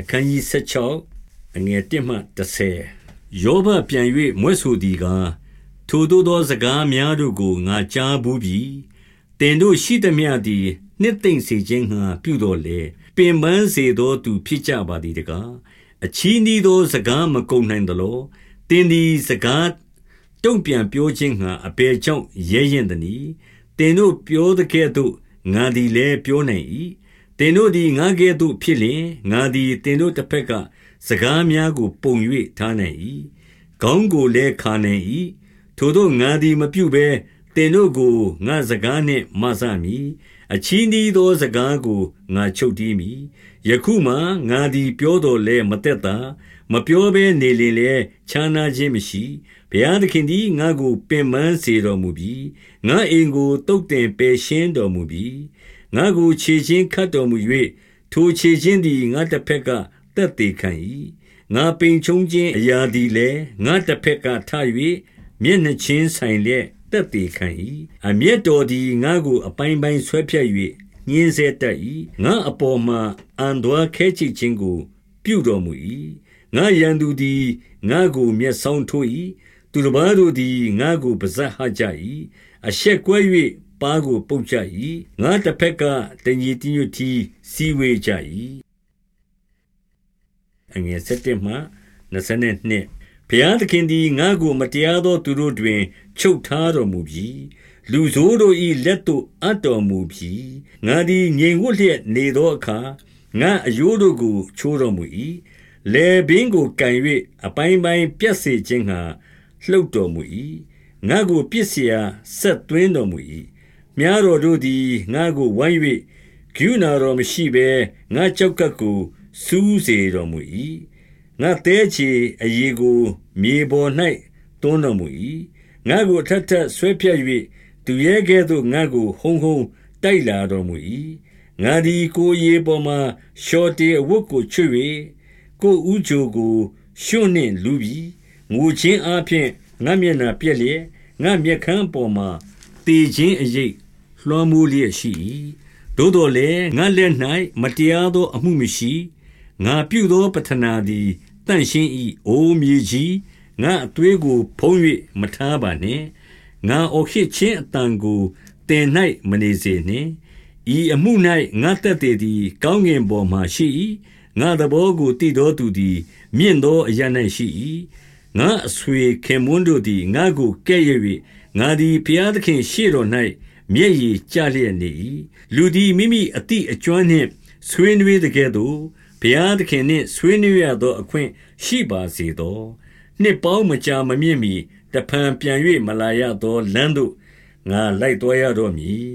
အခန်းကြီး16အငယ်1မှ30ယောဘပြန်၍မွဲ့ဆိုသည်ကားထိုတို့သောစကားများတို့ကိုငါကြားဘူးပြီတင်တို့ရှိသည်မြသည်နှစ်သိမ့်စေခြင်းငှာပြုတော်လေပင်ပန်းစေသောသူဖြစ်ကြပါသည်တကားအချီးနှီးသောစကားမကုန်နိုင်သလောတင်သည်စကားတုံ့ပြန်ပြောခြင်းငှာအပေကြောင့်ရဲရင်သည်တင်တို့ပြောတဲ့ကဲ့သို့ငါသည်လည်းပြောနိုင်၏ သင်တို့သည်ငါကဲ့သို့ဖြစ်လျင်ငါသည်သင်တို့တစ်ဖက်က စကားများကို ပုံ၍ထားနိုင်၏ခေါင်းကိုလည်းခါနိုင်၏ထိုတို့ငါသည်မပြုဘဲသင်တို့ကိုငါစကားနှင့်မဆမည်အချီးနှီးသောစကားကိုငါချုပ်တီးမည်ယခုမှငါသည်ပြောတော်လဲမသက်သာမပြောဘဲနေလင်လေခြားနာခြင်းမရှိဘုရားသခင်သည်ငါကိုပင်ပန်းစေတော်မူပြီးငါအိမ်ကိုတုတ်တင်ပယ်ရှင်းတော်မူပြီး ငါကိုခြေချင်းခတ်တော်မူ၍ထိုခြေချင်းသည်ငါတစ်ဖက်ကတက်သေးခံ၏ငါပိန်ချုံခြင်းအရာသည်လည်းငါတစ်ဖက်ကထ၍မျက်နှချင်းဆိုင်လျက်တက်သေးခံ၏အမျက်တော်သည်ငါကိုအပိုင်းပိုင်းဆွဲဖြတ်၍ညင်းစေတတ်၏ငါအပေါ်မှာအန်တော်ခဲချိခြင်းကို ပြုတော်မူ၏ငါရန်သူသည်ငါကိုမျက်ဆောင်ထိုး၏သူတစ်ပါးတို့သည်ငါကိုပါဇက်ဟကြ၏အဆက်ကွဲ၍ ပါးကို ပုတ်ကြ၏။ငါ့တဘက်က တညီတညွတ်တည်း စည်းဝေးကြ၏။11 ဘုရားသခင်သည် ငါ့ကို မတရားသောသူတို့တွင် ချုပ်ထားတော်မူပြီ။လူဆိုးတို့၏လက်သို့ အပ်တော်မူပြီ။ငါသည် ငြိမ်ဝပ်လျက်နေသောအခါ ငါ့အရိုးတို့ကို ချိုးတော်မူ၏။လည်ပင်းကိုကိုင်၍အပိုင်းပိုင်းပြတ်စေခြင်းငှါ လှုပ်တော်မူ၏။ငါ့ကို ပစ်စရာစက်သွင်းတော်မူ၏ မြားတော်တို့သည် ငါကိုဝိုင်း၍ကရုဏာတော်မရှိဘဲ ငါကြောက်ကပ်ကို စူးစေတော်မူ၏ငါတဲချေအရေကို မြေပေါ်၌တွန်းတော်မူ၏ငါကိုထပ်ထပ်ဆွဲဖြတ်၍သူရဲကဲ့သို့ ငါကို ဟုံဟုံတိုက်လာတော်မူ၏ငါသည် ကိုရေပေါ်မှရှော်တေအဝတ်ကို ချွတ်၍ကိုဥဂျိုကိုရှွနှင့်လူပြီးငိုချင်းအားဖြင့် ငါမျက်နှာပြက်လျက် ငါမျက်ခမ်းပေါ်မှတေခြင်းအရေး လွှမ်းမိုးလျက်ရှိ၏သို့တော်လည်းငါလက်၌မတရားသောအမှုမရှိငါပြုသောပထနာသည်တန့်ရှင်း၏အိုမြေကြီးငါအသွေးကိုဖုံး၍မထားပါနှင့်ငါအော်ဟစ်ခြင်းအတန်ကိုတင်၌မနေစေနှင့်ဤအမှု၌ငါတက်တည်သည် ကောင်းငင်ပေါ်မှရှိ၏ငါသဘောကိုတည်သောသူသည် မြင့်သောအရ၌ရှိ၏ငါအဆွေခင်မွန်းတို့သည်ငါကိုကဲ့ရဲ့၍ငါသည်ဘုရားသခင်ရှေ့တော်၌ မျက်ရည်ကျလျက်နေ၏လူသည်မိမိအတိအကျွမ်းနှင့်ဆွေးနွေးတကဲ့သို့ဘုရားသခင်နှင့်ဆွေးနွေးရသောအခွင့်ရှိပါစေသောနှစ်ပေါင်းမကြာမမြင့်မီတဖန်ပြန်၍မလာရသောလမ်းသို့ငါလိုက်တော်ရတော့မည်